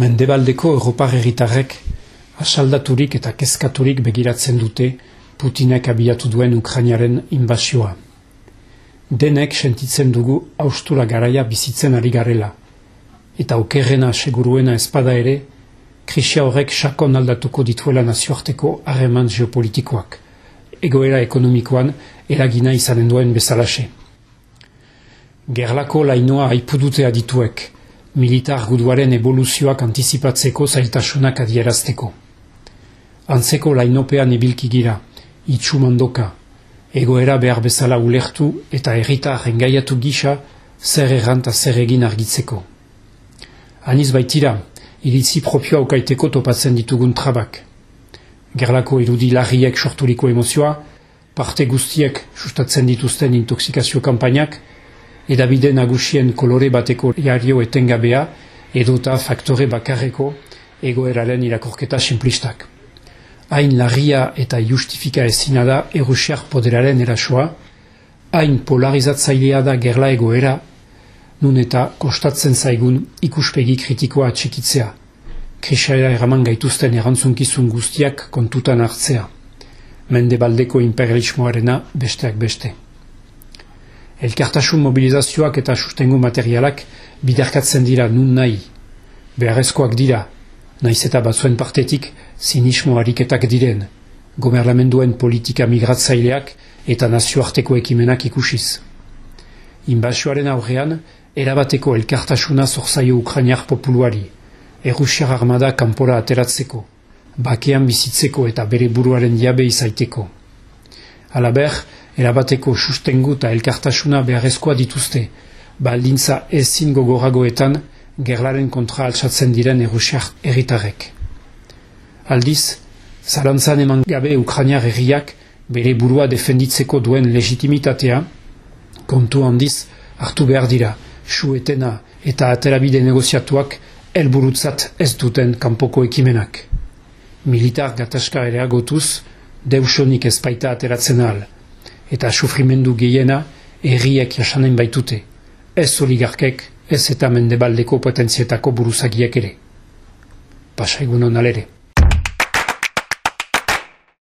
Mendebaldeko Europar herritarrek asaldaturik eta kezkaturik begiratzen dute Putinek abiatu duen Ukrainaren inbasioa. Denek sentitzen dugu austura garaia bizitzen ari garela. Eta okerrena seguruena espada ere, krisia horrek sakon aldatuko dituela nazioarteko harreman geopolitikoak. Egoera ekonomikoan eragina izanen duen bezalase. Gerlako lainoa aipudutea dituek, militar guduaren evoluzioak antizipatzeko zailtasunak adierazteko. Antzeko lainopean ibilki gira, itxumandoka, egoera behar bezala ulertu eta errita rengaiatu gisa zer erranta zer egin argitzeko. Aniz baitira, iritzi propioa ukaiteko topatzen ditugun trabak. Gerlako irudi larriek sorturiko emozioa, parte guztiek sustatzen dituzten intoxikazio kampainak, edabide nagusien kolore bateko jario etengabea, edota faktore bakarreko egoeraren irakorketa simplistak hain larria eta justifika ezina da erusiak poderaren erasoa, hain polarizatzailea da gerla egoera, nun eta kostatzen zaigun ikuspegi kritikoa atxikitzea, krisaera eraman gaituzten erantzunkizun guztiak kontutan hartzea, mende baldeko imperialismoarena besteak beste. Elkartasun mobilizazioak eta sustengo materialak bidarkatzen dira nun nahi, beharrezkoak dira, naiz eta batzuen partetik zinismo ariketak diren, gomerlamenduen politika migratzaileak eta nazioarteko ekimenak ikusiz. Inbasioaren aurrean, erabateko elkartasuna zorzaio ukrainiar populuari, errusiar armada kanpora ateratzeko, bakean bizitzeko eta bere buruaren jabe izaiteko. Alaber, erabateko sustengu eta elkartasuna beharrezkoa dituzte, baldintza ezin gogoragoetan, gerlaren kontra altsatzen diren errusiak erritarrek. Aldiz, zalantzan eman gabe Ukrainiar herriak bere burua defenditzeko duen legitimitatea, kontu handiz hartu behar dira, suetena eta aterabide negoziatuak helburutzat ez duten kanpoko ekimenak. Militar gatazka ere agotuz, deusonik ezpaita ateratzen al, eta sufrimendu gehiena erriek jasanen baitute, ez oligarkek, ez eta mendebaldeko potentzietako buruzagiak ere. Pasa egunon alere.